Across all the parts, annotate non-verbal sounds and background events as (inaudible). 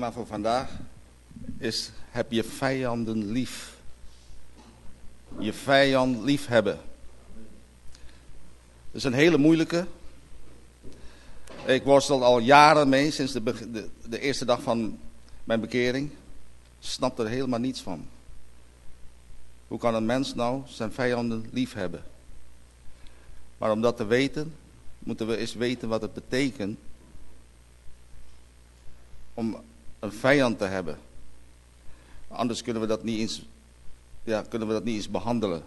thema voor vandaag is heb je vijanden lief. Je vijand lief hebben. Dat is een hele moeilijke. Ik worstel al jaren mee, sinds de, de, de eerste dag van mijn bekering. Snap er helemaal niets van. Hoe kan een mens nou zijn vijanden lief hebben? Maar om dat te weten, moeten we eens weten wat het betekent om een vijand te hebben. Anders kunnen we dat niet eens, ja, kunnen we dat niet eens behandelen.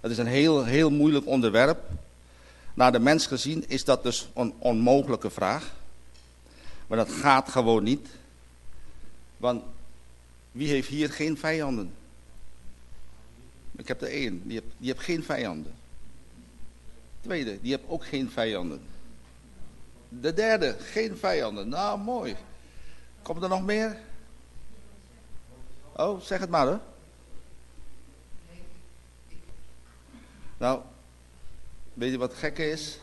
Het is een heel, heel moeilijk onderwerp. Naar de mens gezien is dat dus een onmogelijke vraag. Maar dat gaat gewoon niet. Want wie heeft hier geen vijanden? Ik heb er één, die heeft, die heeft geen vijanden. Tweede, die heeft ook geen vijanden. De derde, geen vijanden. Nou, mooi. Komt er nog meer? Oh, zeg het maar hoor. Nou, weet je wat gek is?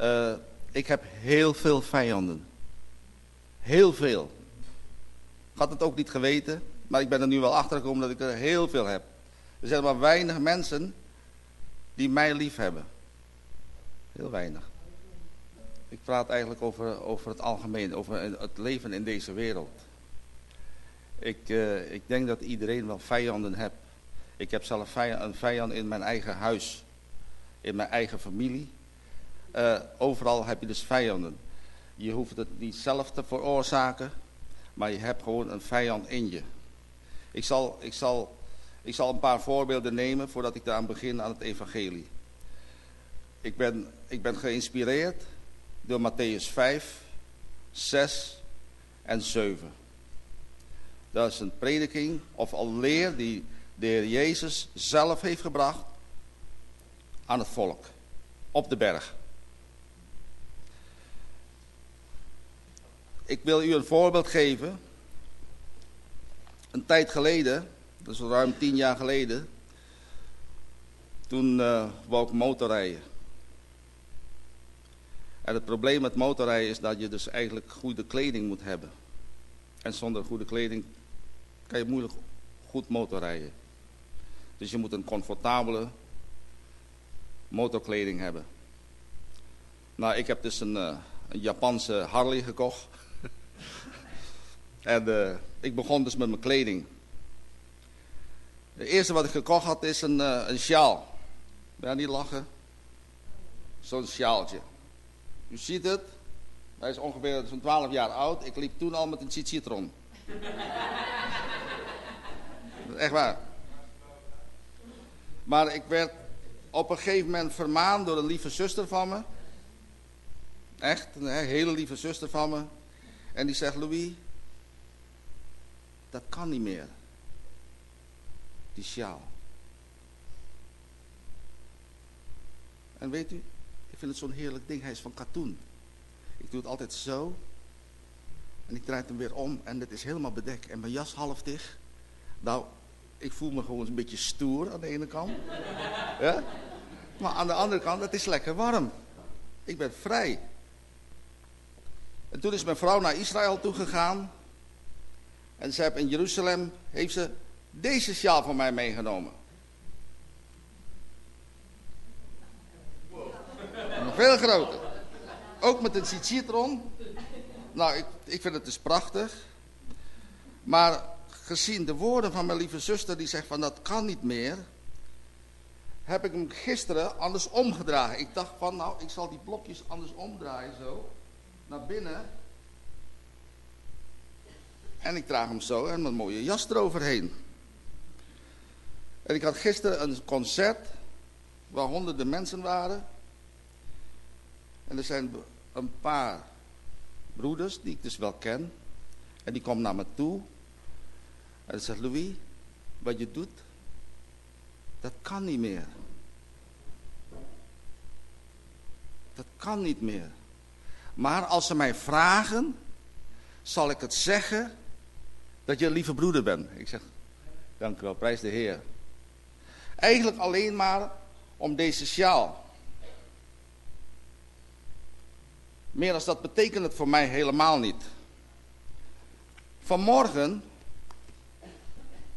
Uh, ik heb heel veel vijanden. Heel veel. Ik had het ook niet geweten, maar ik ben er nu wel achter gekomen dat ik er heel veel heb. Er zijn maar weinig mensen die mij lief hebben. Heel weinig. Ik praat eigenlijk over, over het algemeen, over het leven in deze wereld. Ik, uh, ik denk dat iedereen wel vijanden heeft. Ik heb zelf een vijand in mijn eigen huis, in mijn eigen familie. Uh, overal heb je dus vijanden. Je hoeft het niet zelf te veroorzaken, maar je hebt gewoon een vijand in je. Ik zal, ik zal, ik zal een paar voorbeelden nemen voordat ik daaraan begin aan het evangelie. Ik ben, ik ben geïnspireerd door Matthäus 5, 6 en 7. Dat is een prediking of al leer die de Heer Jezus zelf heeft gebracht aan het volk op de berg. Ik wil u een voorbeeld geven. Een tijd geleden, dat is ruim tien jaar geleden, toen uh, wou ik motorrijden. Het probleem met motorrijden is dat je dus eigenlijk goede kleding moet hebben. En zonder goede kleding kan je moeilijk goed motorrijden. Dus je moet een comfortabele motorkleding hebben. Nou, ik heb dus een, uh, een Japanse Harley gekocht. (laughs) en uh, ik begon dus met mijn kleding. Het eerste wat ik gekocht had is een, uh, een sjaal. Ja, niet lachen. Zo'n sjaaltje. U ziet het. Hij is ongeveer zo'n 12 jaar oud. Ik liep toen al met een citron. Echt waar. Maar ik werd op een gegeven moment vermaand door een lieve zuster van me. Echt, een hele lieve zuster van me. En die zegt, Louis, dat kan niet meer. Die sjaal. En weet u, vind het zo'n heerlijk ding. Hij is van katoen. Ik doe het altijd zo. En ik draai hem weer om en het is helemaal bedekt. En mijn jas half dicht. Nou, ik voel me gewoon een beetje stoer aan de ene kant. (laughs) Ja? Maar aan de andere kant, het is lekker warm. Ik ben vrij. En toen is mijn vrouw naar Israël toegegaan. En ze heeft in Jeruzalem heeft ze deze sjaal van mij meegenomen. Veel groter. Ook met een citron. Nou, ik, ik vind het dus prachtig. Maar gezien de woorden van mijn lieve zuster die zegt van dat kan niet meer, heb ik hem gisteren anders omgedragen. Ik dacht van nou, ik zal die blokjes anders omdraaien zo, naar binnen. En ik draag hem zo en een mooie jas eroverheen. En ik had gisteren een concert waar honderden mensen waren. En er zijn een paar broeders die ik dus wel ken. En die komen naar me toe. En zegt, Louis, wat je doet, dat kan niet meer. Dat kan niet meer. Maar als ze mij vragen, zal ik het zeggen dat je een lieve broeder bent. Ik zeg, dank u wel, prijs de Heer. Eigenlijk alleen maar om deze sjaal. Meer als dat betekent het voor mij helemaal niet. Vanmorgen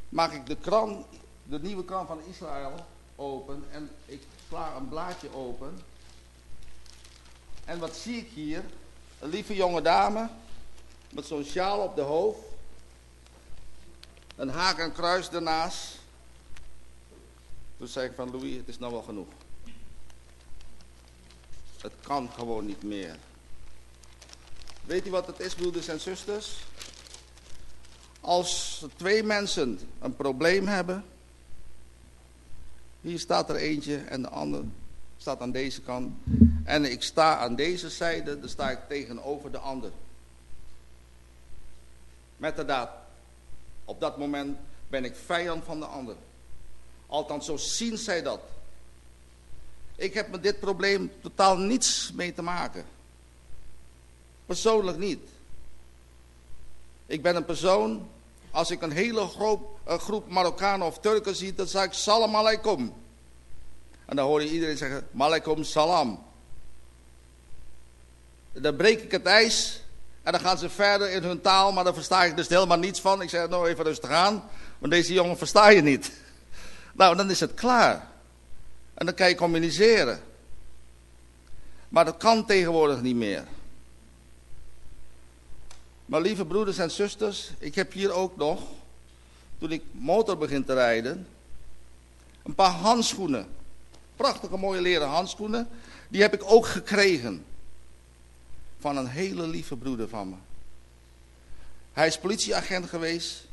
maak ik de krant, de nieuwe krant van Israël open en ik sla een blaadje open. En wat zie ik hier? Een lieve jonge dame met zo'n sjaal op de hoofd. Een haak en kruis ernaast. Toen zei ik van Louis, het is nou wel genoeg. Het kan gewoon niet meer. Weet u wat het is, broeders en zusters? Als twee mensen een probleem hebben, hier staat er eentje en de ander staat aan deze kant. En ik sta aan deze zijde, dan sta ik tegenover de ander. Met de daad. Op dat moment ben ik vijand van de ander. Althans, zo zien zij dat. Ik heb met dit probleem totaal niets mee te maken. Persoonlijk niet. Ik ben een persoon, als ik een hele groep, groep Marokkanen of Turken zie, dan zeg ik salam alaikum. En dan hoor je iedereen zeggen, malaikum salam. Dan breek ik het ijs en dan gaan ze verder in hun taal, maar daar versta ik dus helemaal niets van. Ik zeg, nou even rustig aan, want deze jongen versta je niet. (laughs) Nou, dan is het klaar. En dan kan je communiceren. Maar dat kan tegenwoordig niet meer. Maar lieve broeders en zusters, ik heb hier ook nog, toen ik motor begin te rijden, een paar handschoenen. Prachtige mooie leren handschoenen. Die heb ik ook gekregen. Van een hele lieve broeder van me. Hij is politieagent geweest.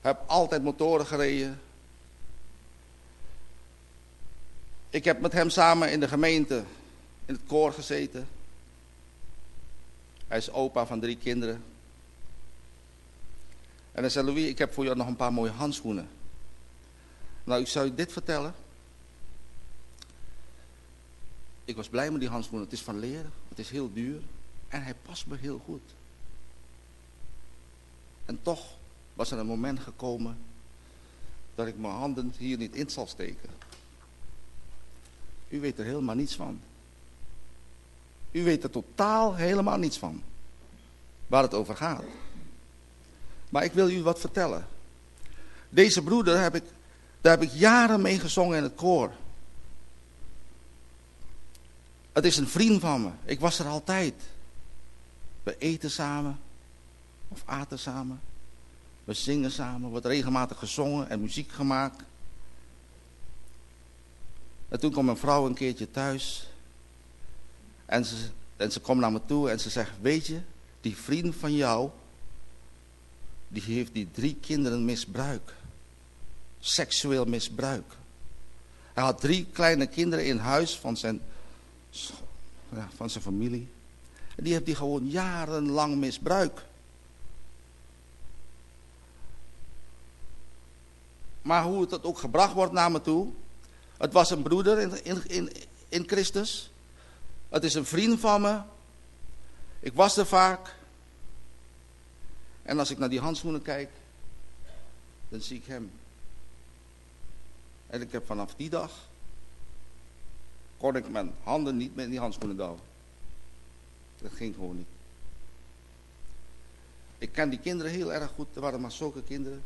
Heb altijd motoren gereden. Ik heb met hem samen in de gemeente in het koor gezeten. Hij is opa van drie kinderen. En hij zei, Louis, ik heb voor jou nog een paar mooie handschoenen. Nou, ik zou je dit vertellen. Ik was blij met die handschoenen. Het is van leren, het is heel duur. En hij past me heel goed. En toch was er een moment gekomen dat ik mijn handen hier niet in zal steken. U weet er helemaal niets van. U weet er totaal helemaal niets van. Waar het over gaat. Maar ik wil u wat vertellen. Deze broeder heb ik, daar heb ik jaren mee gezongen in het koor. Het is een vriend van me. Ik was er altijd. We eten samen. Of aten samen. We zingen samen. Wordt regelmatig gezongen en muziek gemaakt. En toen kwam mijn vrouw een keertje thuis. En ze, en kwam naar me toe en ze zegt, weet je, die vriend van jou, die heeft die drie kinderen misbruik. Seksueel misbruik. Hij had drie kleine kinderen in huis van zijn, van zijn familie. En die heeft die gewoon jarenlang misbruik. Maar hoe het ook gebracht wordt naar me toe, het was een broeder in, in, in Christus. Het is een vriend van me. Ik was er vaak. En als ik naar die handschoenen kijk, dan zie ik hem. En ik heb vanaf die dag, kon ik mijn handen niet met die handschoenen douwen. Dat ging gewoon niet. Ik ken die kinderen heel erg goed. Er waren maar zulke kinderen.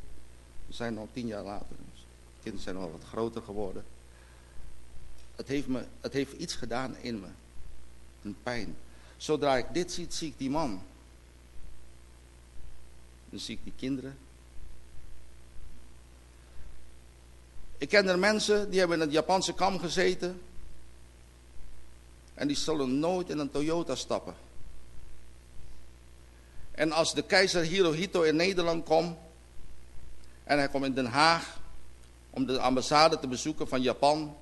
We zijn al tien jaar later. De kinderen zijn al wat groter geworden. Het heeft, me, het heeft iets gedaan in me. Een pijn. Zodra ik dit zie, zie ik die man. Dan zie ik die kinderen. Ik ken er mensen die hebben in het Japanse kam gezeten. En die zullen nooit in een Toyota stappen. En als de keizer Hirohito in Nederland komt. En hij komt in Den Haag. Om de ambassade te bezoeken van Japan.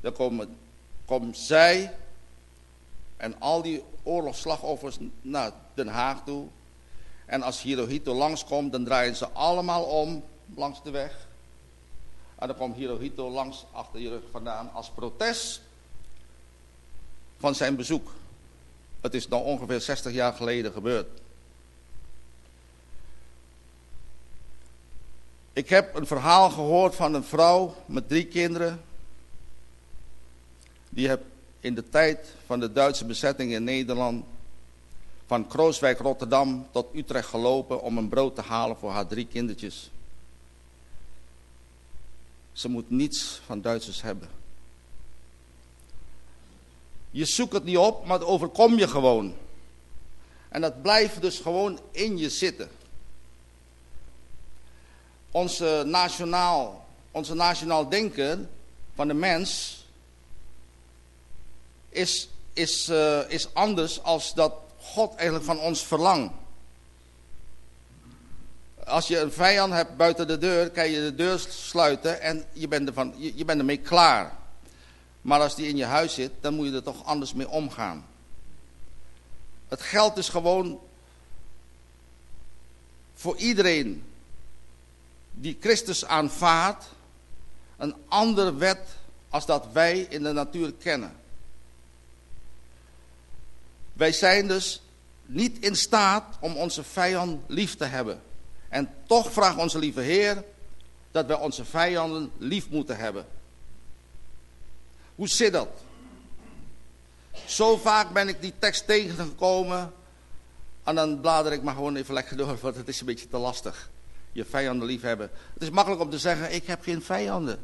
Dan komen, komen zij en al die oorlogsslachtoffers naar Den Haag toe. En als Hirohito langskomt, dan draaien ze allemaal om langs de weg. En dan komt Hirohito langs achter je rug vandaan als protest van zijn bezoek. Het is nou ongeveer 60 jaar geleden gebeurd. Ik heb een verhaal gehoord van een vrouw met drie kinderen die heb in de tijd van de Duitse bezetting in Nederland van Krooswijk, Rotterdam tot Utrecht gelopen om een brood te halen voor haar drie kindertjes. Ze moet niets van Duitsers hebben. Je zoekt het niet op, maar het overkom je gewoon. En dat blijft dus gewoon in je zitten. Onze nationaal, onze nationaal denken van de mens is, is, uh, is anders als dat God eigenlijk van ons verlangt. Als je een vijand hebt buiten de deur, kan je de deur sluiten en je bent, ervan, je, je bent ermee klaar. Maar als die in je huis zit, dan moet je er toch anders mee omgaan. Het geldt dus gewoon voor iedereen die Christus aanvaardt, een andere wet als dat wij in de natuur kennen. Wij zijn dus niet in staat om onze vijand lief te hebben. En toch vraagt onze lieve Heer dat wij onze vijanden lief moeten hebben. Hoe zit dat? Zo vaak ben ik die tekst tegengekomen. En dan blader ik maar gewoon even lekker door, want het is een beetje te lastig. Je vijanden lief hebben. Het is makkelijk om te zeggen, ik heb geen vijanden.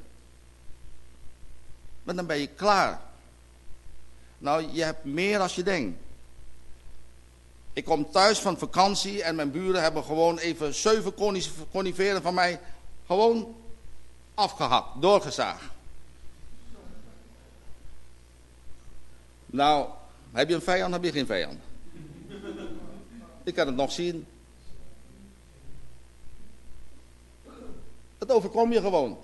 Maar dan ben je klaar. Nou, je hebt meer als je denkt. Ik kom thuis van vakantie en mijn buren hebben gewoon even zeven coniferen van mij gewoon afgehakt, doorgezaagd. Nou, heb je een vijand, heb je geen vijand. Ik kan het nog zien. Het overkom je gewoon.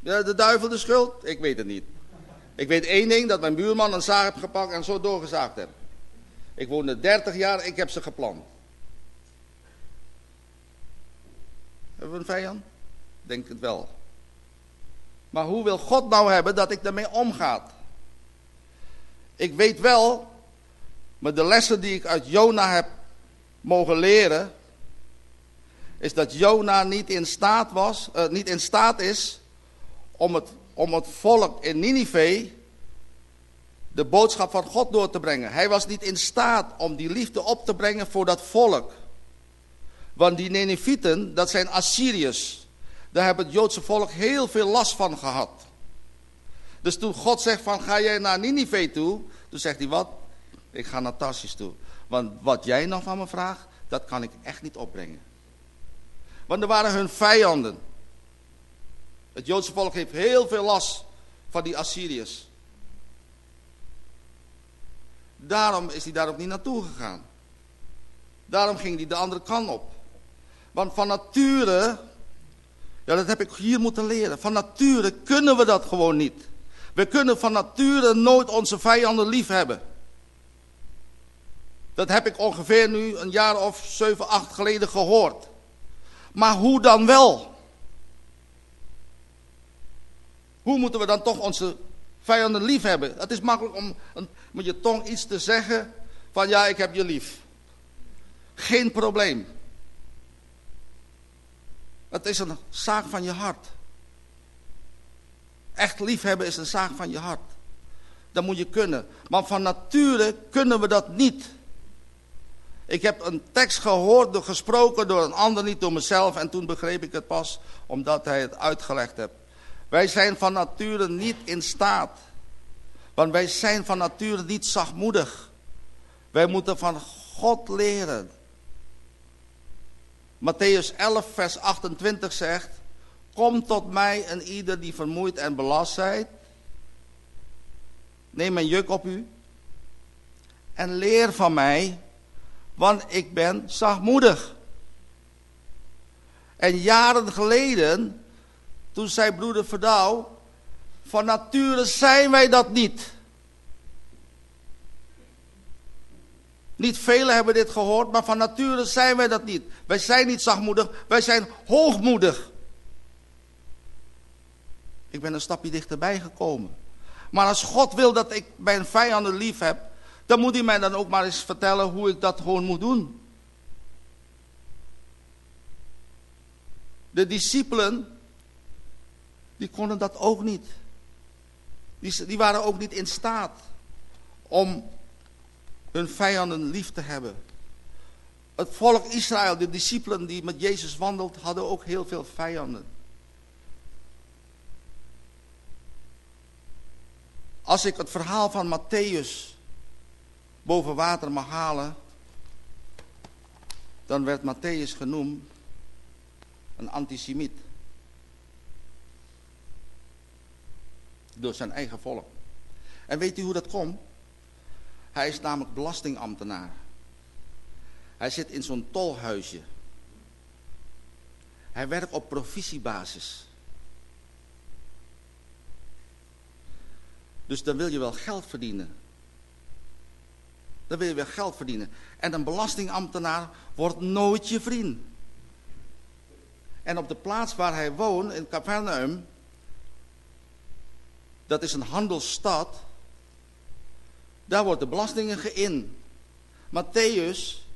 De duivel de schuld? Ik weet het niet. Ik weet één ding, dat mijn buurman een zaag heeft gepakt en zo doorgezaagd heeft. Ik woonde 30 jaar, ik heb ze geplant. Hebben we een vijand? Denk het wel. Maar hoe wil God nou hebben dat ik daarmee omga? Ik weet wel, met de lessen die ik uit Jona heb mogen leren, is dat Jona niet in staat was, uh, niet in staat is om het, om het volk in Ninive de boodschap van God door te brengen. Hij was niet in staat om die liefde op te brengen voor dat volk. Want die Ninevieten, dat zijn Assyriërs. Daar hebben het Joodse volk heel veel last van gehad. Dus toen God zegt van ga jij naar Ninive toe, toen zegt hij wat? Ik ga naar Tarsis toe. Want wat jij nog van me vraagt, dat kan ik echt niet opbrengen. Want er waren hun vijanden. Het Joodse volk heeft heel veel last van die Assyriërs. Daarom is hij daar ook niet naartoe gegaan. Daarom ging hij de andere kant op. Want van nature, ja dat heb ik hier moeten leren, van nature kunnen we dat gewoon niet. We kunnen van nature nooit onze vijanden lief hebben. Dat heb ik ongeveer nu een jaar of zeven, acht geleden gehoord. Maar hoe dan wel? Hoe moeten we dan toch onze vijanden lief hebben? Het is makkelijk om een, met je tong iets te zeggen van ja, ik heb je lief. Geen probleem. Het is een zaak van je hart. Echt liefhebben is een zaak van je hart. Dat moet je kunnen. Maar van nature kunnen we dat niet. Ik heb een tekst gehoord, door, gesproken door een ander, niet door mezelf. En toen begreep ik het pas, omdat hij het uitgelegd heeft. Wij zijn van nature niet in staat. Want wij zijn van nature niet zachtmoedig. Wij moeten van God leren. Matthäus 11, vers 28 zegt... Kom tot mij en ieder die vermoeid en belast zijt. Neem mijn juk op u. En leer van mij, want ik ben zachtmoedig. En jaren geleden, toen zei broeder Verdouw, van nature zijn wij dat niet. Niet velen hebben dit gehoord, maar van nature zijn wij dat niet. Wij zijn niet zachtmoedig, wij zijn hoogmoedig. Ik ben een stapje dichterbij gekomen. Maar als God wil dat ik mijn vijanden lief heb, dan moet hij mij dan ook maar eens vertellen hoe ik dat gewoon moet doen. De discipelen, die konden dat ook niet. Die, die waren ook niet in staat om hun vijanden lief te hebben. Het volk Israël, de discipelen die met Jezus wandelt, hadden ook heel veel vijanden. Als ik het verhaal van Matthäus boven water mag halen, dan werd Matthäus genoemd een antisemiet. Door zijn eigen volk. En weet u hoe dat komt? Hij is namelijk belastingambtenaar. Hij zit in zo'n tolhuisje. Hij werkt op provisiebasis. Dus dan wil je wel geld verdienen. Dan wil je wel geld verdienen. En een belastingambtenaar wordt nooit je vriend. En op de plaats waar hij woont, in Capernaum, dat is een handelsstad, daar wordt de belastingen geïn. Matthäus,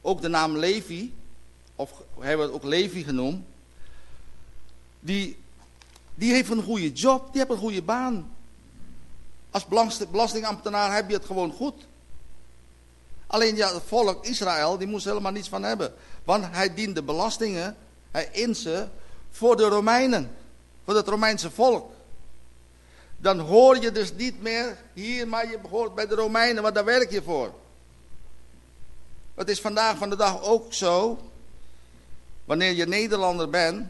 ook de naam Levi, of hij wordt ook Levi genoemd, die, die heeft een goede job, die heeft een goede baan. Als belastingambtenaar heb je het gewoon goed. Alleen ja, het volk Israël, die moest helemaal niets van hebben. Want hij diende belastingen, hij in ze, voor de Romeinen. Voor het Romeinse volk. Dan hoor je dus niet meer hier, maar je hoort bij de Romeinen, want daar werk je voor. Het is vandaag van de dag ook zo, wanneer je Nederlander bent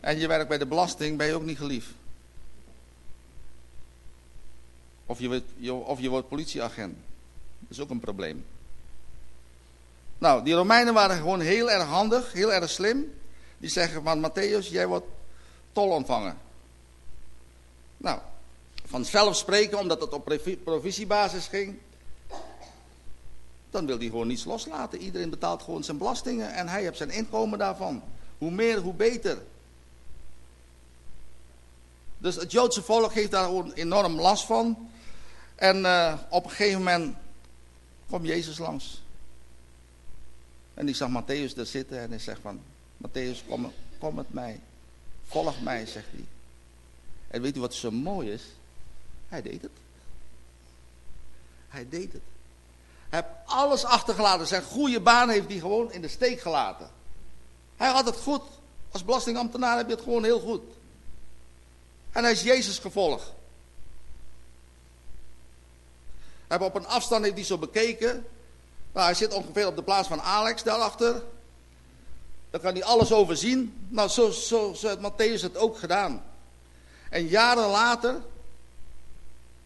en je werkt bij de belasting, ben je ook niet geliefd. Of je, of je wordt politieagent. Dat is ook een probleem. Nou, die Romeinen waren gewoon heel erg handig, heel erg slim. Die zeggen van Matthäus, jij wordt tol ontvangen. Nou, vanzelf spreken, omdat het op provisiebasis ging. Dan wil hij gewoon niets loslaten. Iedereen betaalt gewoon zijn belastingen en hij heeft zijn inkomen daarvan. Hoe meer, hoe beter. Dus het Joodse volk heeft daar gewoon enorm last van. En uh, op een gegeven moment kwam Jezus langs. En die zag Matthäus daar zitten en hij zegt van, Matthäus kom, kom met mij. Volg mij, zegt hij. En weet u wat zo mooi is? Hij deed het. Hij deed het. Hij heeft alles achtergelaten. Zijn goede baan heeft hij gewoon in de steek gelaten. Hij had het goed. Als belastingambtenaar heb je het gewoon heel goed. En hij is Jezus gevolgd. Hij op een afstand heeft hij zo bekeken. Nou, hij zit ongeveer op de plaats van Alex daarachter. Daar kan hij alles overzien. Nou, zo, zo, zo heeft Matthäus het ook gedaan. En jaren later,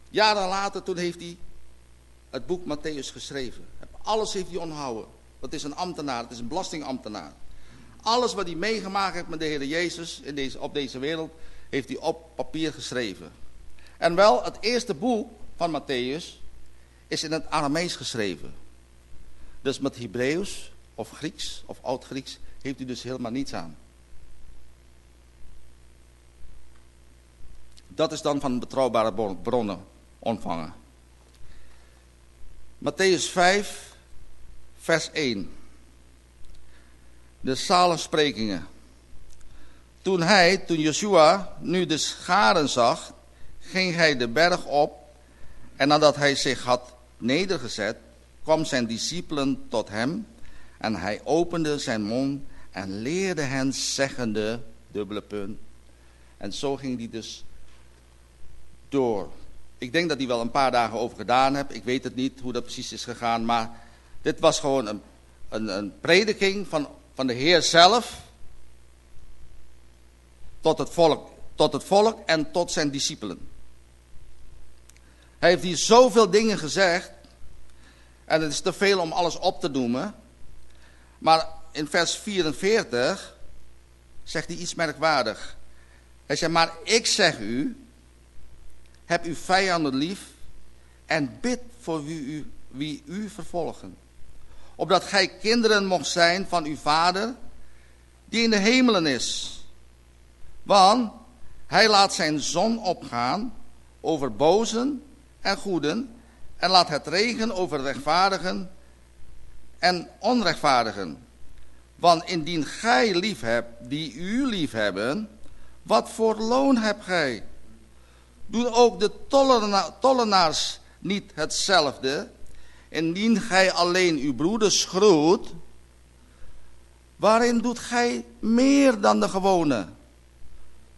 jaren later, toen heeft hij het boek Matthäus geschreven. Alles heeft hij onthouden. Dat is een ambtenaar, het is een belastingambtenaar. Alles wat hij meegemaakt heeft met de Heer Jezus in deze, op deze wereld, heeft hij op papier geschreven. En wel, het eerste boek van Matthäus is in het Aramees geschreven. Dus met Hebreeuws of Grieks of Oud-Grieks heeft u dus helemaal niets aan. Dat is dan van betrouwbare bronnen ontvangen. Matthäus 5, vers 1. De zalensprekingen. Toen hij, toen Joshua nu de scharen zag, ging hij de berg op. En nadat hij zich had nedergezet, kwam zijn discipelen tot hem. En hij opende zijn mond en leerde hen zeggende, dubbele punt. En zo ging hij dus door. Ik denk dat hij wel een paar dagen over gedaan heeft. Ik weet het niet hoe dat precies is gegaan. Maar dit was gewoon een, een, een prediking van, van de Heer zelf. Tot het, volk, tot het volk en tot zijn discipelen. Hij heeft hier zoveel dingen gezegd. En het is te veel om alles op te noemen. Maar in vers 44 zegt hij iets merkwaardig. Hij zegt, maar ik zeg u, heb uw vijanden lief en bid voor wie u, wie u vervolgen. Opdat gij kinderen mocht zijn van uw vader, die in de hemelen is. Want hij laat zijn zon opgaan over bozen en goeden en laat het regen over rechtvaardigen en onrechtvaardigen. Want indien gij lief hebt die u lief hebben, wat voor loon hebt gij? Doen ook de tollenaars niet hetzelfde? indien gij alleen uw broeders groet, waarin doet gij meer dan de gewone?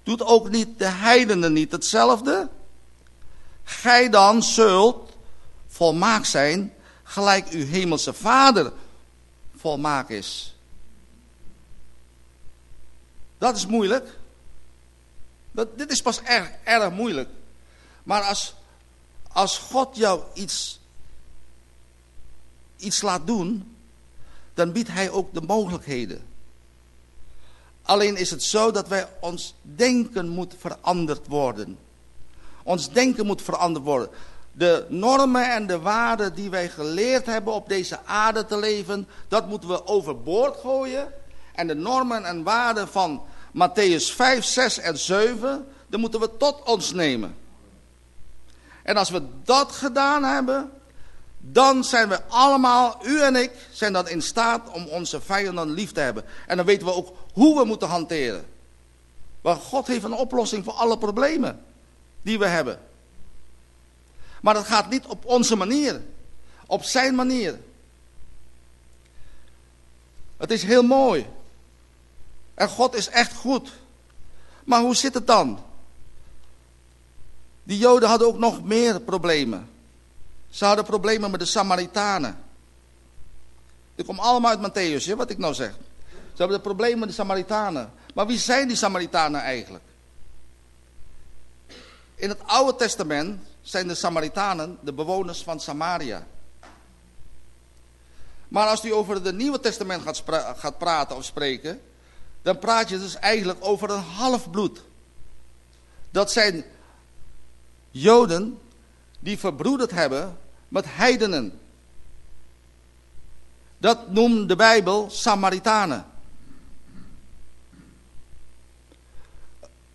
Doet ook niet de heidenen niet hetzelfde? Gij dan zult volmaakt zijn, gelijk uw hemelse vader volmaakt is. Dat is moeilijk. Dat, dit is pas erg, erg moeilijk. Maar als, als God jou iets, iets laat doen, dan biedt hij ook de mogelijkheden. Alleen is het zo dat wij ons denken moet veranderd worden. Ons denken moet veranderd worden. De normen en de waarden die wij geleerd hebben op deze aarde te leven, dat moeten we overboord gooien. En de normen en waarden van Matthäus 5, 6 en 7, dan moeten we tot ons nemen. En als we dat gedaan hebben, dan zijn we allemaal, u en ik, zijn dan in staat om onze vijanden lief te hebben. En dan weten we ook hoe we moeten hanteren. Want God heeft een oplossing voor alle problemen die we hebben. Maar dat gaat niet op onze manier, op zijn manier. Het is heel mooi. En God is echt goed. Maar hoe zit het dan? Die Joden hadden ook nog meer problemen. Ze hadden problemen met de Samaritanen. Dit komt allemaal uit Matthäus, wat ik nou zeg. Ze hebben de problemen met de Samaritanen. Maar wie zijn die Samaritanen eigenlijk? In het Oude Testament zijn de Samaritanen de bewoners van Samaria. Maar als u over het Nieuwe Testament gaat, gaat praten of spreken, dan praat je dus eigenlijk over een halfbloed. Dat zijn Joden die verbroederd hebben met heidenen. Dat noemt de Bijbel Samaritanen.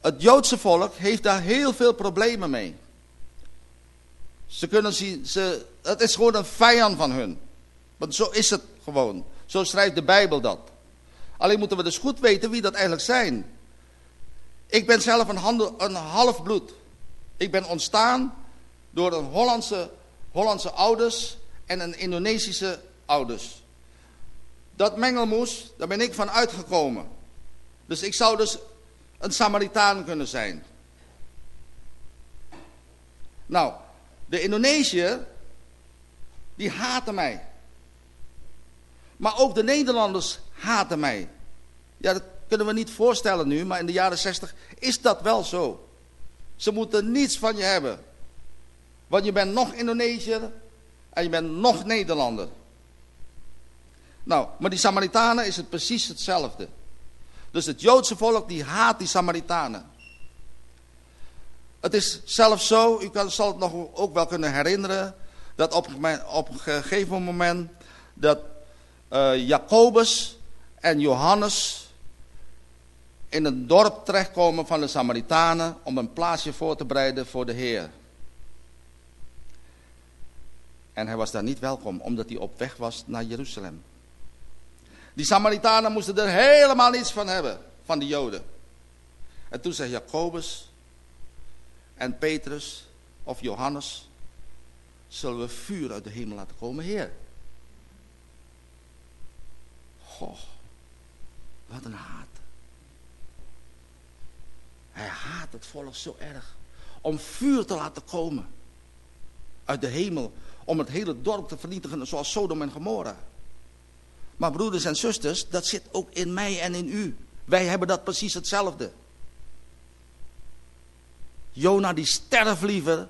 Het Joodse volk heeft daar heel veel problemen mee. Ze kunnen zien, ze, het is gewoon een vijand van hun. Want zo is het gewoon. Zo schrijft de Bijbel dat. Alleen moeten we dus goed weten wie dat eigenlijk zijn. Ik ben zelf een, handel, een halfbloed. Ik ben ontstaan door een Hollandse, Hollandse ouders en een Indonesische ouders. Dat mengelmoes, daar ben ik van uitgekomen. Dus ik zou dus een Samaritaan kunnen zijn. Nou, de Indonesiër, die haten mij. Maar ook de Nederlanders haten mij. Ja, dat kunnen we niet voorstellen nu, maar in de jaren 60 is dat wel zo. Ze moeten niets van je hebben. Want je bent nog Indonesiër en je bent nog Nederlander. Nou, maar die Samaritanen is het precies hetzelfde. Dus het Joodse volk die haat die Samaritanen. Het is zelfs zo, u kan, zal het nog ook wel kunnen herinneren, dat op, op een gegeven moment dat uh, Jacobus en Johannes in een dorp terechtkomen van de Samaritanen om een plaatsje voor te bereiden voor de Heer. En hij was daar niet welkom, omdat hij op weg was naar Jeruzalem. Die Samaritanen moesten er helemaal niets van hebben, van de Joden. En toen zei Jacobus en Petrus of Johannes, zullen we vuur uit de hemel laten komen, Heer. Goh, wat een haat. Hij haat het volk zo erg. Om vuur te laten komen uit de hemel. Om het hele dorp te vernietigen zoals Sodom en Gomorra. Maar broeders en zusters, dat zit ook in mij en in u. Wij hebben dat precies hetzelfde. Jona die sterft liever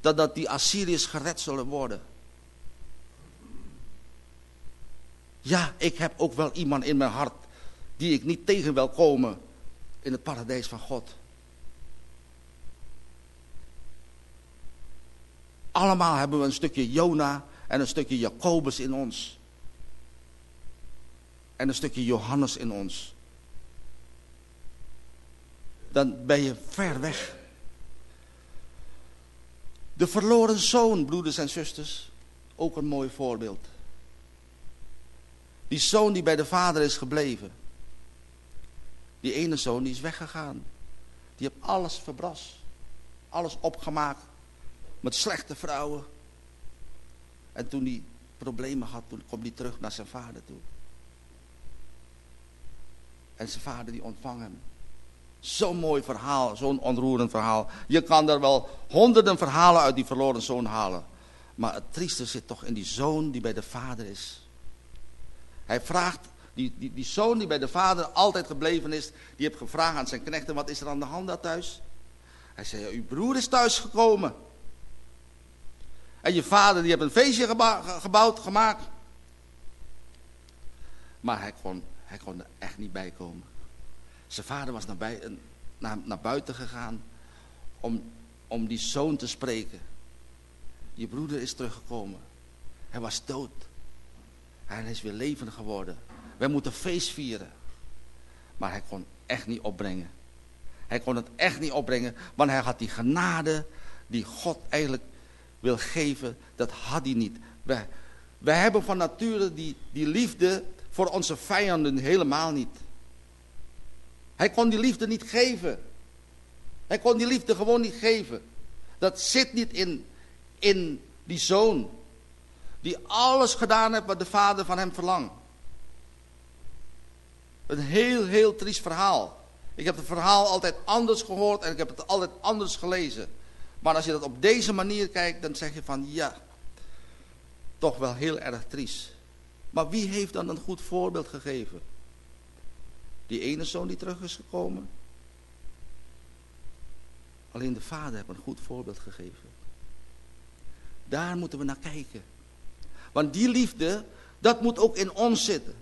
dan dat die Assyriërs gered zullen worden. Ja, ik heb ook wel iemand in mijn hart die ik niet tegen wil komen in het paradijs van God. Allemaal hebben we een stukje Jona en een stukje Jacobus in ons. En een stukje Johannes in ons. Dan ben je ver weg. De verloren zoon, broeders en zusters, ook een mooi voorbeeld. Die zoon die bij de vader is gebleven. Die ene zoon die is weggegaan. Die heeft alles verbras. Alles opgemaakt. Met slechte vrouwen. En toen hij problemen had, toen komt hij terug naar zijn vader toe. En zijn vader die ontvangt hem. Zo'n mooi verhaal, zo'n onroerend verhaal. Je kan er wel honderden verhalen uit die verloren zoon halen. Maar het trieste zit toch in die zoon die bij de vader is. Hij vraagt, die, die, die zoon die bij de vader altijd gebleven is, die heeft gevraagd aan zijn knechten, wat is er aan de hand daar thuis? Hij zei, uw broer is thuis gekomen. En je vader die heeft een feestje gebouwd, gemaakt. Maar hij kon, hij kon er echt niet bij komen. Zijn vader was naar, bij, naar, naar buiten gegaan om, om die zoon te spreken. Je broeder is teruggekomen. Hij was dood. Hij is weer levend geworden. Wij moeten feest vieren. Maar hij kon echt niet opbrengen. Hij kon het echt niet opbrengen, want hij had die genade die God eigenlijk wil geven, dat had hij niet. Wij, wij hebben van nature die, die liefde voor onze vijanden helemaal niet. Hij kon die liefde niet geven. Hij kon die liefde gewoon niet geven. Dat zit niet in, in die zoon. Die alles gedaan heeft wat de vader van hem verlangt. Een heel, heel triest verhaal. Ik heb het verhaal altijd anders gehoord en ik heb het altijd anders gelezen. Maar als je dat op deze manier kijkt, dan zeg je van ja, toch wel heel erg triest. Maar wie heeft dan een goed voorbeeld gegeven? Die ene zoon die terug is gekomen? Alleen de vader heeft een goed voorbeeld gegeven. Daar moeten we naar kijken. Want die liefde, dat moet ook in ons zitten.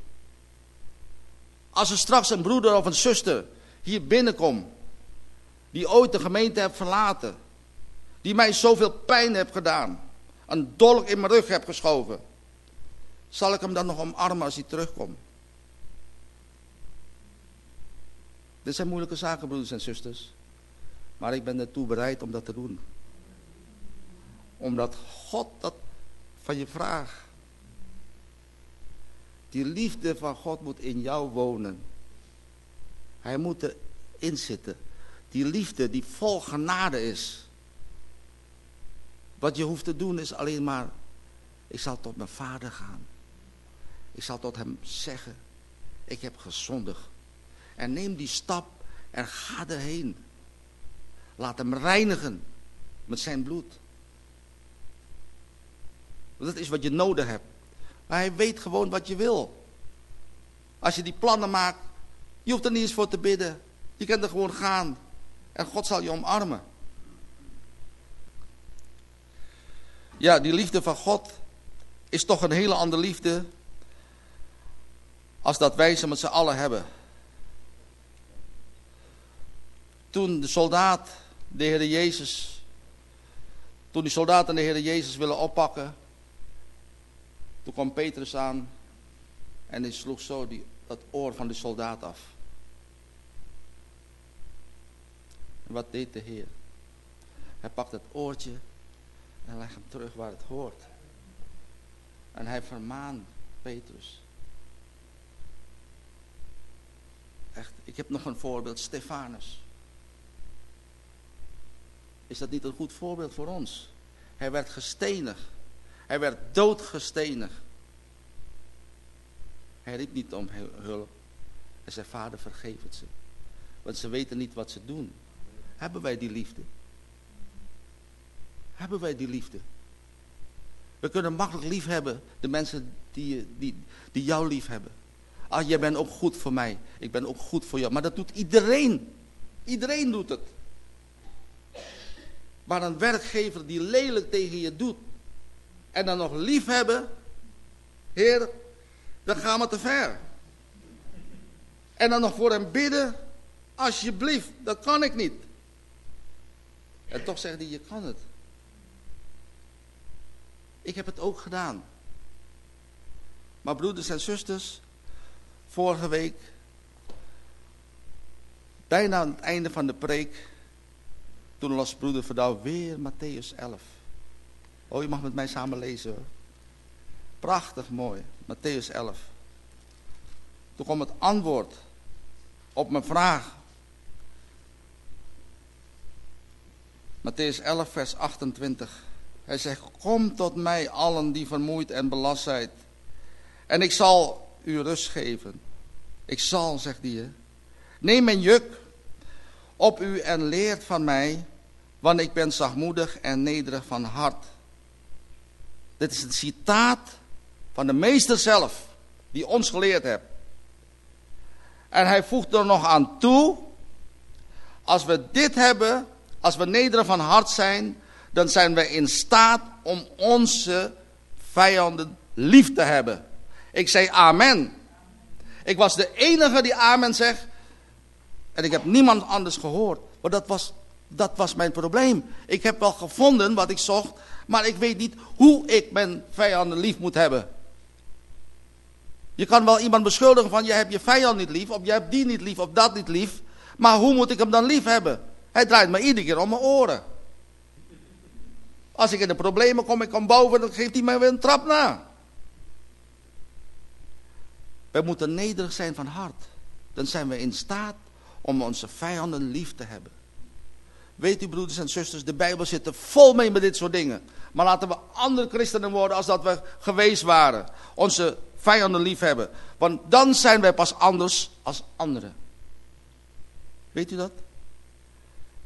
Als er straks een broeder of een zuster hier binnenkomt, die ooit de gemeente heeft verlaten, die mij zoveel pijn heeft gedaan, een dolk in mijn rug heb geschoven, zal ik hem dan nog omarmen als hij terugkomt? Dit zijn moeilijke zaken, broeders en zusters. Maar ik ben ertoe bereid om dat te doen. Omdat God dat van je vraagt. Die liefde van God moet in jou wonen. Hij moet erin zitten. Die liefde die vol genade is. Wat je hoeft te doen is alleen maar, ik zal tot mijn vader gaan. Ik zal tot hem zeggen, ik heb gezondigd. En neem die stap en ga erheen. Laat hem reinigen met zijn bloed. Dat is wat je nodig hebt. Maar hij weet gewoon wat je wil. Als je die plannen maakt, je hoeft er niet eens voor te bidden. Je kunt er gewoon gaan. En God zal je omarmen. Ja, die liefde van God is toch een hele andere liefde als dat wij ze met z'n allen hebben. Toen de soldaat de Heer Jezus, toen die soldaten de Heer Jezus willen oppakken, toen kwam Petrus aan en hij sloeg zo die, dat oor van de soldaat af. En wat deed de Heer? Hij pakt het oortje en legt hem terug waar het hoort. En hij vermaant Petrus. Echt, ik heb nog een voorbeeld, Stefanus. Is dat niet een goed voorbeeld voor ons? Hij werd gestenigd. Hij werd doodgestenigd. Hij riep niet om hulp. Hij zei, vader vergeef het ze. Want ze weten niet wat ze doen. Hebben wij die liefde? Hebben wij die liefde? We kunnen makkelijk lief hebben, de mensen die, die, die jou lief hebben. Ah, jij bent ook goed voor mij. Ik ben ook goed voor jou. Maar dat doet iedereen. Iedereen doet het. Maar een werkgever die lelijk tegen je doet. En dan nog lief hebben. Heer, dan gaan we te ver. En dan nog voor hem bidden. Alsjeblieft, dat kan ik niet. En toch zegt hij, je kan het. Ik heb het ook gedaan. Maar broeders en zusters, vorige week, bijna aan het einde van de preek, toen las broeder Verdouw weer Matthäus 11. Oh, je mag met mij samen lezen. Prachtig mooi, Matthäus 11. Toen kwam het antwoord op mijn vraag. Matthäus 11, vers 28. Hij zegt, kom tot mij allen die vermoeid en belast zijn. En ik zal u rust geven. Ik zal, zegt hij. Neem mijn juk op u en leert van mij, want ik ben zachtmoedig en nederig van hart. Dit is een citaat van de meester zelf, die ons geleerd heeft. En hij voegt er nog aan toe, als we dit hebben, als we nederig van hart zijn, dan zijn we in staat om onze vijanden lief te hebben. Ik zei amen. Ik was de enige die amen zegt. En ik heb niemand anders gehoord. Maar dat was, dat was mijn probleem. Ik heb wel gevonden wat ik zocht. Maar ik weet niet hoe ik mijn vijanden lief moet hebben. Je kan wel iemand beschuldigen van je hebt je vijand niet lief. Of je hebt die niet lief of dat niet lief. Maar hoe moet ik hem dan lief hebben? Hij draait me iedere keer om mijn oren. Als ik in de problemen kom, ik kom boven, dan geeft hij mij weer een trap na. We moeten nederig zijn van hart. Dan zijn we in staat om onze vijanden lief te hebben. Weet u broeders en zusters, de Bijbel zit er vol mee met dit soort dingen. Maar laten we andere christenen worden als dat we geweest waren. Onze vijanden lief hebben. Want dan zijn wij pas anders als anderen. Weet u dat?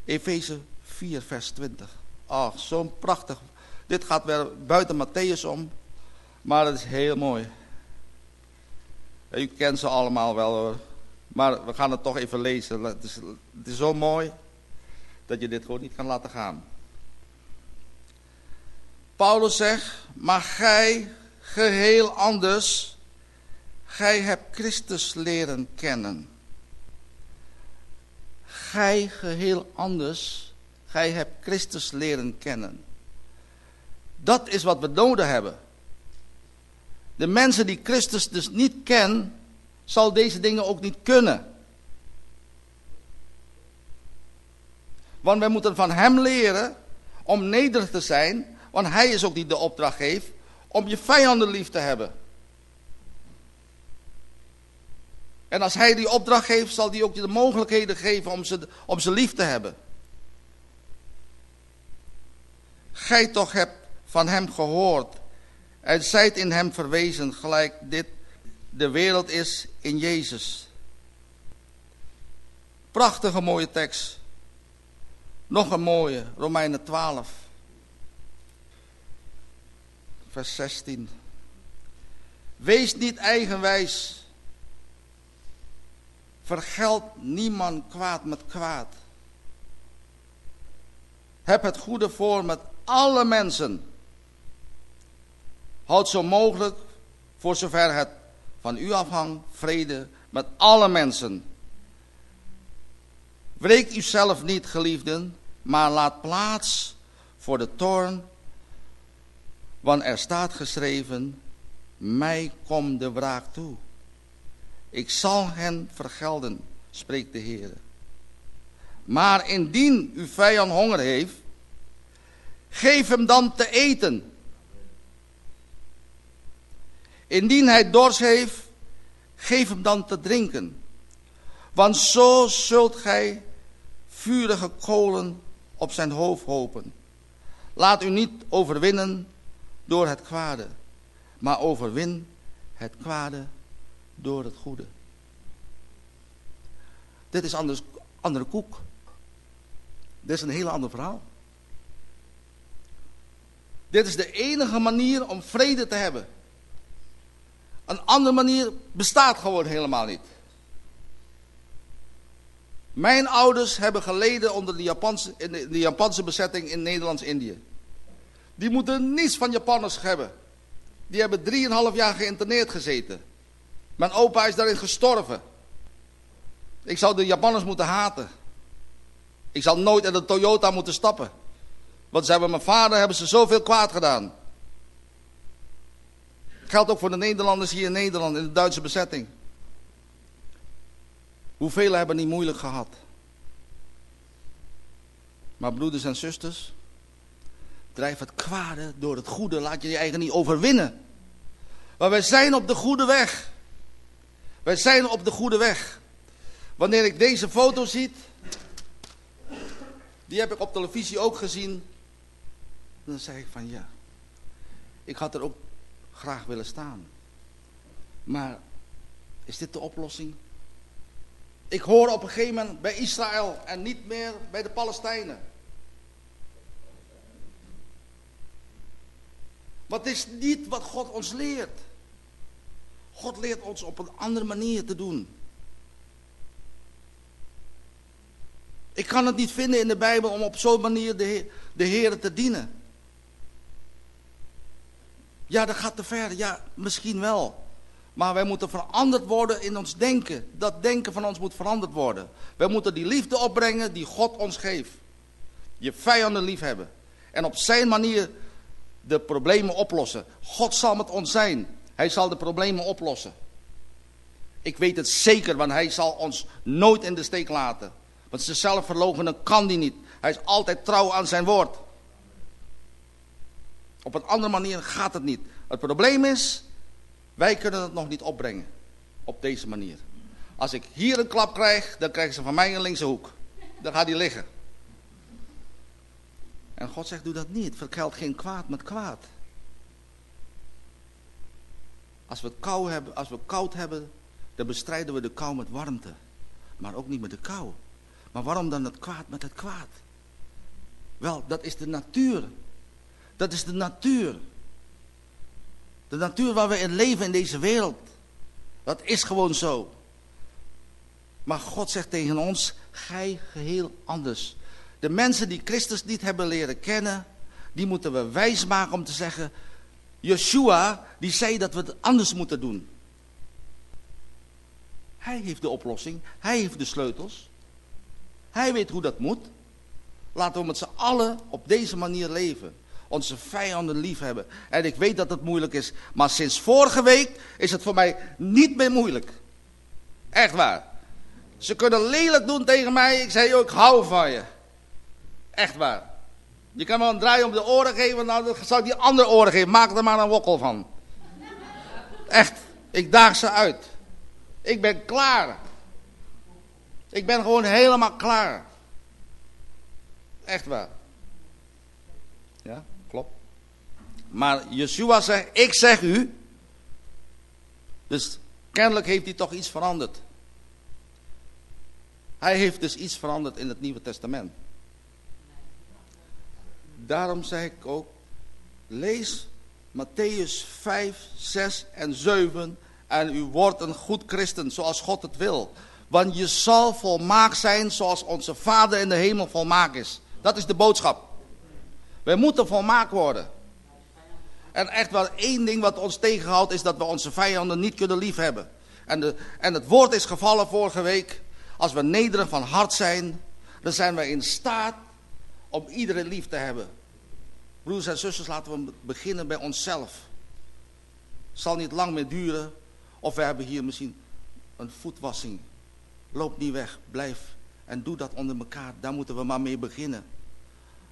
Efeze 4 vers 20. Ach, zo'n prachtig. Dit gaat weer buiten Matthäus om. Maar het is heel mooi. U kent ze allemaal wel hoor. Maar we gaan het toch even lezen. Het is, het is zo mooi dat je dit gewoon niet kan laten gaan. Paulus zegt, maar gij geheel anders, gij hebt Christus leren kennen. Gij geheel anders, gij hebt Christus leren kennen. Dat is wat we nodig hebben. De mensen die Christus dus niet kennen, zal deze dingen ook niet kunnen. Want wij moeten van hem leren om nederig te zijn, want hij is ook die de opdracht geeft om je vijanden lief te hebben. En als hij die opdracht geeft, zal hij ook je de mogelijkheden geven om ze, om ze lief te hebben. Gij toch hebt van hem gehoord en zijt in hem verwezen, gelijk dit de wereld is in Jezus. Prachtige mooie tekst. Nog een mooie, Romeinen 12. Vers 16. Wees niet eigenwijs. Vergeld niemand kwaad met kwaad. Heb het goede voor met alle mensen. Houd zo mogelijk, voor zover het van u afhangt, vrede met alle mensen. Wreek uzelf niet, geliefden, maar laat plaats voor de toorn. Want er staat geschreven, mij komt de wraak toe. Ik zal hen vergelden, spreekt de Heer. Maar indien uw vijand honger heeft, geef hem dan te eten. Indien hij dorst heeft, geef hem dan te drinken. Want zo zult gij vurige kolen op zijn hoofd hopen. Laat u niet overwinnen door het kwade, maar overwin het kwade door het goede. Dit is anders, andere koek. Dit is een heel ander verhaal. Dit is de enige manier om vrede te hebben. Een andere manier bestaat gewoon helemaal niet. Mijn ouders hebben geleden onder de Japanse, de Japanse bezetting in Nederlands-Indië. Die moeten niets van Japanners hebben. Die hebben drieënhalf jaar geïnterneerd gezeten. Mijn opa is daarin gestorven. Ik zou de Japanners moeten haten. Ik zal nooit in de Toyota moeten stappen. Want ze hebben mijn vader hebben ze zoveel kwaad gedaan. Geldt ook voor de Nederlanders hier in Nederland, in de Duitse bezetting. Hoeveel hebben niet moeilijk gehad? Maar broeders en zusters, drijf het kwade door het goede, laat je je eigen niet overwinnen. Maar wij zijn op de goede weg. Wij zijn op de goede weg. Wanneer ik deze foto zie, die heb ik op televisie ook gezien. Dan zeg ik van ja, ik had er ook graag willen staan. Maar is dit de oplossing? Ik hoor op een gegeven moment bij Israël en niet meer bij de Palestijnen. Wat is niet wat God ons leert. God leert ons op een andere manier te doen. Ik kan het niet vinden in de Bijbel om op zo'n manier de, Heer, de te dienen. Ja, dat gaat te ver. Ja, misschien wel. Maar wij moeten veranderd worden in ons denken. Dat denken van ons moet veranderd worden. Wij moeten die liefde opbrengen die God ons geeft. Je vijanden lief hebben. En op zijn manier de problemen oplossen. God zal met ons zijn. Hij zal de problemen oplossen. Ik weet het zeker, want hij zal ons nooit in de steek laten. Want zichzelf verloochenen kan hij niet. Hij is altijd trouw aan zijn woord. Op een andere manier gaat het niet. Het probleem is, wij kunnen het nog niet opbrengen. Op deze manier. Als ik hier een klap krijg, dan krijgen ze van mij een linkse hoek. Dan gaat hij liggen. En God zegt, doe dat niet. Verkeld geen kwaad met kwaad. Als we, kou hebben, als we koud hebben, dan bestrijden we de kou met warmte. Maar ook niet met de kou. Maar waarom dan het kwaad met het kwaad? Wel, dat is de natuur. Dat is de natuur. De natuur waar we in leven in deze wereld. Dat is gewoon zo. Maar God zegt tegen ons, gij geheel anders. De mensen die Christus niet hebben leren kennen, die moeten we wijs maken om te zeggen, Yeshua, die zei dat we het anders moeten doen. Hij heeft de oplossing, hij heeft de sleutels. Hij weet hoe dat moet. Laten we met z'n allen op deze manier leven. Onze vijanden lief hebben. En ik weet dat het moeilijk is. Maar sinds vorige week is het voor mij niet meer moeilijk. Echt waar. Ze kunnen lelijk doen tegen mij. Ik zei, ik hou van je. Echt waar. Je kan wel een draai om de oren geven. Nou, dan zou ik die andere oren geven. Maak er maar een wokkel van. Echt. Ik daag ze uit. Ik ben klaar. Ik ben gewoon helemaal klaar. Echt waar. Ja. Maar Yeshua zegt, ik zeg u. Dus kennelijk heeft hij toch iets veranderd. Hij heeft dus iets veranderd in het Nieuwe Testament. Daarom zeg ik ook, lees Matthäus 5, 6 en 7 en u wordt een goed christen zoals God het wil. Want je zal volmaakt zijn zoals onze Vader in de hemel volmaakt is. Dat is de boodschap. Wij moeten volmaakt worden. En echt wel één ding wat ons tegenhoudt is dat we onze vijanden niet kunnen liefhebben. En, de, en het woord is gevallen vorige week. Als we nederig van hart zijn, dan zijn we in staat om iedereen lief te hebben. Broers en zusters, laten we beginnen bij onszelf. Het zal niet lang meer duren. Of we hebben hier misschien een voetwassing. Loop niet weg, blijf. En doe dat onder elkaar. Daar moeten we maar mee beginnen.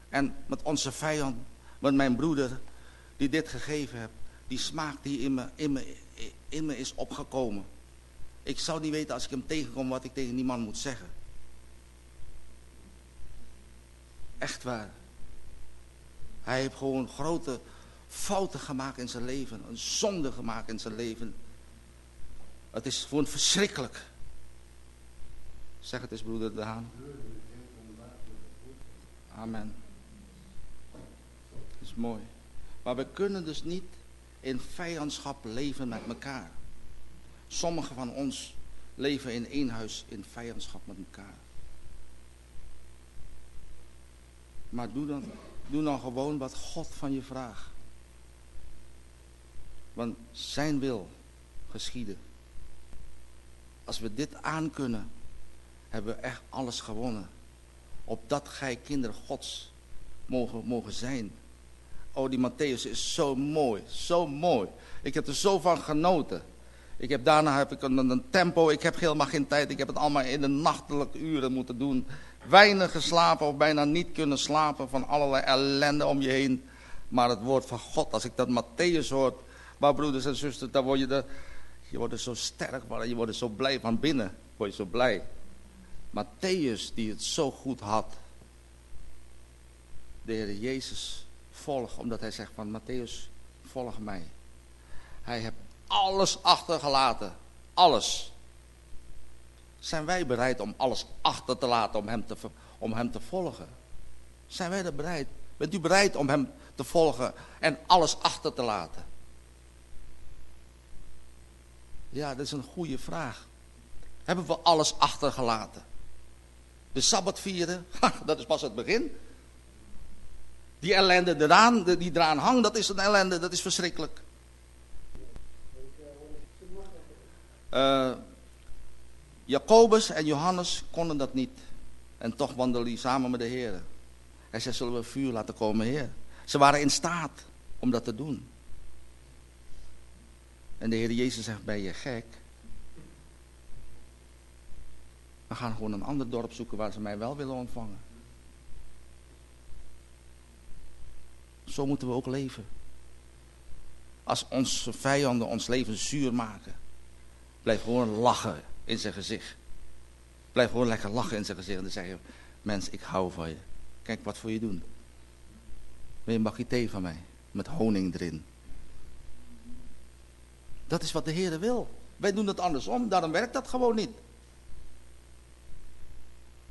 En met onze vijand, met mijn broeder, die dit gegeven heeft. Die smaak die in me, is opgekomen. Ik zou niet weten als ik hem tegenkom wat ik tegen die man moet zeggen. Echt waar. Hij heeft gewoon grote fouten gemaakt in zijn leven. Een zonde gemaakt in zijn leven. Het is gewoon verschrikkelijk. Zeg het eens, broeder De Haan. Amen. Is mooi. Maar we kunnen dus niet in vijandschap leven met elkaar. Sommigen van ons leven in één huis in vijandschap met elkaar. Maar doe dan, doe dan gewoon wat God van je vraagt. Want zijn wil geschieden. Als we dit aankunnen, hebben we echt alles gewonnen. Opdat gij kinderen gods mogen, mogen zijn. Oh, die Matthäus is zo mooi, zo mooi. Ik heb er zo van genoten. Ik heb, daarna heb ik een, een, tempo, ik heb helemaal geen tijd. Ik heb het allemaal in de nachtelijke uren moeten doen. Weinig geslapen of bijna niet kunnen slapen van allerlei ellende om je heen. Maar het woord van God, als ik dat Matthäus hoor, maar broeders en zusters, dan word je er, je wordt er zo sterk van, je wordt er zo blij van binnen. Word je zo blij. Matthäus, die het zo goed had. De Heer Jezus volg, omdat hij zegt van Matthäus, volg mij. Hij heeft alles achtergelaten. Alles. Zijn wij bereid om alles achter te laten om hem te, om hem te volgen? Zijn wij er bereid? Bent u bereid om hem te volgen en alles achter te laten? Ja, dat is een goede vraag. Hebben we alles achtergelaten? De Sabbat vieren, (laughs) dat is pas het begin. Die ellende eraan, die eraan hangt, dat is een ellende, dat is verschrikkelijk. Uh, Jacobus en Johannes konden dat niet. En toch wandelden die samen met de Heer. Hij zei, zullen we vuur laten komen, Heer? Ze waren in staat om dat te doen. En de Heer Jezus zegt, ben je gek? We gaan gewoon een ander dorp zoeken waar ze mij wel willen ontvangen. Zo moeten we ook leven. Als onze vijanden ons leven zuur maken, blijf gewoon lachen in zijn gezicht. Blijf gewoon lekker lachen in zijn gezicht en dan zeg je, mens, ik hou van je. Kijk wat voor je doen. Wil je een bakje thee van mij? Met honing erin. Dat is wat de Heer wil. Wij doen het andersom, daarom werkt dat gewoon niet.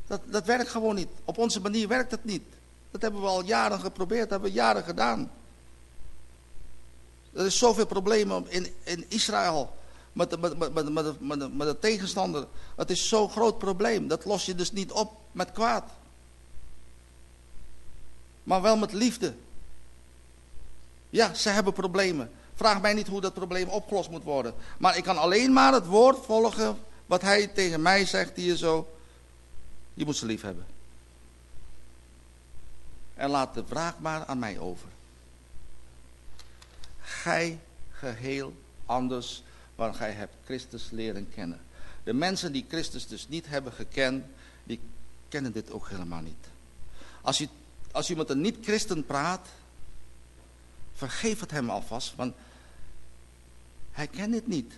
Dat, dat werkt gewoon niet. Op onze manier werkt het niet. Dat hebben we al jaren geprobeerd, dat hebben we jaren gedaan. Er is zoveel problemen in, in Israël met de, met, met, met, met, met, met de tegenstander. Het is zo'n groot probleem. Dat los je dus niet op met kwaad. Maar wel met liefde. Ja, ze hebben problemen. Vraag mij niet hoe dat probleem opgelost moet worden. Maar ik kan alleen maar het woord volgen wat hij tegen mij zegt hier zo. Je moet ze lief hebben. En laat de vraag maar aan mij over. Gij geheel anders, want gij hebt Christus leren kennen. De mensen die Christus dus niet hebben gekend, die kennen dit ook helemaal niet. Als je, als je met een niet-christen praat, vergeef het hem alvast, want hij kent dit niet.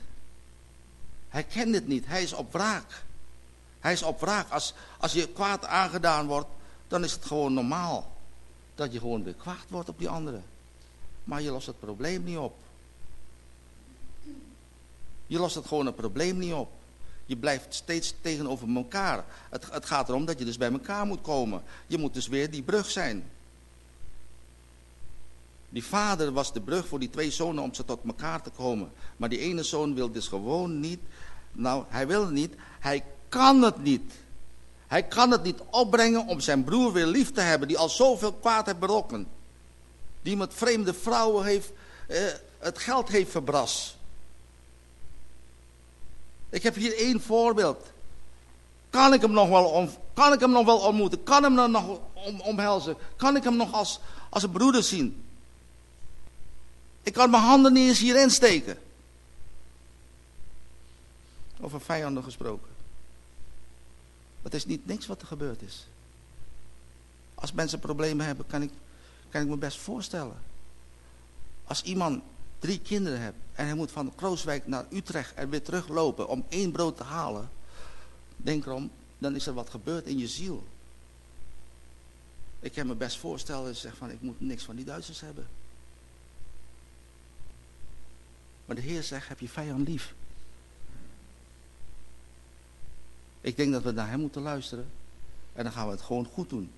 Hij kent dit niet, hij is op wraak. Hij is op wraak. Als, als je kwaad aangedaan wordt, dan is het gewoon normaal. Dat je gewoon weer kwaad wordt op die anderen. Maar je lost het probleem niet op. Je lost het gewoon het probleem niet op. Je blijft steeds tegenover elkaar. Het, het gaat erom dat je dus bij elkaar moet komen. Je moet dus weer die brug zijn. Die vader was de brug voor die twee zonen om ze tot elkaar te komen. Maar die ene zoon wil dus gewoon niet. Nou, hij wil het niet. Hij kan het niet. Hij kan het niet opbrengen om zijn broer weer lief te hebben, die al zoveel kwaad heeft berokken. Die met vreemde vrouwen heeft, eh, het geld heeft verbrast. Ik heb hier één voorbeeld. Kan ik hem nog wel, om, kan ik hem nog wel ontmoeten? Kan hem dan nog om, omhelzen? Kan ik hem nog als, als een broeder zien? Ik kan mijn handen niet eens hierin steken. Over vijanden gesproken. Het is niet niks wat er gebeurd is. Als mensen problemen hebben, kan ik, kan ik me best voorstellen. Als iemand drie kinderen heeft en hij moet van Krooswijk naar Utrecht en weer teruglopen om één brood te halen. Denk erom, dan is er wat gebeurd in je ziel. Ik kan me best voorstellen en zeg van ik moet niks van die Duitsers hebben. Maar de Heer zegt, heb je vijand lief. Ik denk dat we naar hem moeten luisteren. En dan gaan we het gewoon goed doen.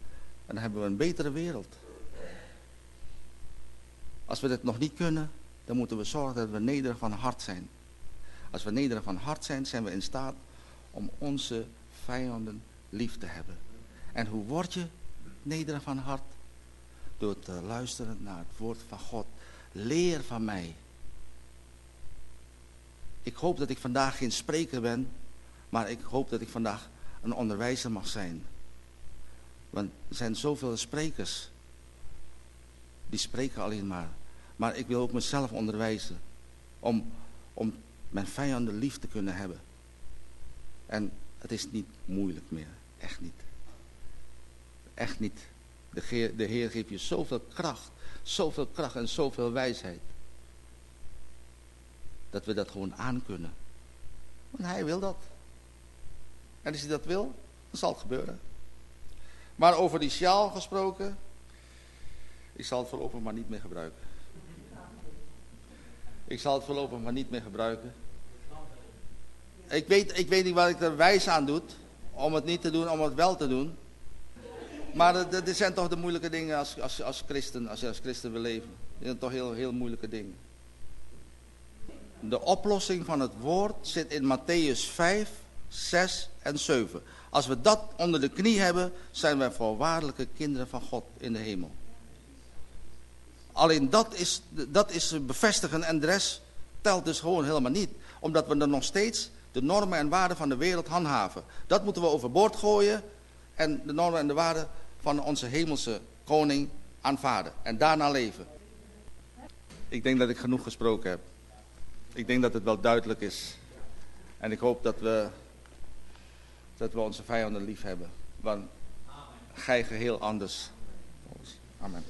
En dan hebben we een betere wereld. Als we dit nog niet kunnen, dan moeten we zorgen dat we nederig van hart zijn. Als we nederig van hart zijn, zijn we in staat om onze vijanden lief te hebben. En hoe word je nederig van hart? Door te luisteren naar het woord van God. Leer van mij. Ik hoop dat ik vandaag geen spreker ben, maar ik hoop dat ik vandaag een onderwijzer mag zijn. Want er zijn zoveel sprekers. Die spreken alleen maar. Maar ik wil ook mezelf onderwijzen. Om, om mijn vijanden lief te kunnen hebben. En het is niet moeilijk meer. Echt niet. Echt niet. De Heer, de Heer geeft je zoveel kracht. Zoveel kracht en zoveel wijsheid. Dat we dat gewoon aankunnen. Want Hij wil dat. En als hij dat wil, dan zal het gebeuren. Maar over die sjaal gesproken. Ik zal het voorlopig maar niet meer gebruiken. Ik zal het voorlopig maar niet meer gebruiken. Ik weet, ik weet niet wat ik er wijs aan doe. Om het niet te doen, om het wel te doen. Maar dit zijn toch de moeilijke dingen als, als, als christen, als je als christen wil leven. Dit zijn toch heel, heel moeilijke dingen. De oplossing van het woord zit in Matthäus 5, 6 en 7. Als we dat onder de knie hebben, zijn wij voorwaardelijke kinderen van God in de hemel. Alleen dat is, dat is bevestigen en de rest telt dus gewoon helemaal niet. Omdat we dan nog steeds de normen en waarden van de wereld handhaven. Dat moeten we overboord gooien en de normen en de waarden van onze hemelse koning aanvaarden. En daarna leven. Ik denk dat ik genoeg gesproken heb. Ik denk dat het wel duidelijk is. En ik hoop dat we, dat we onze vijanden lief hebben. Want gij geheel anders. Amen.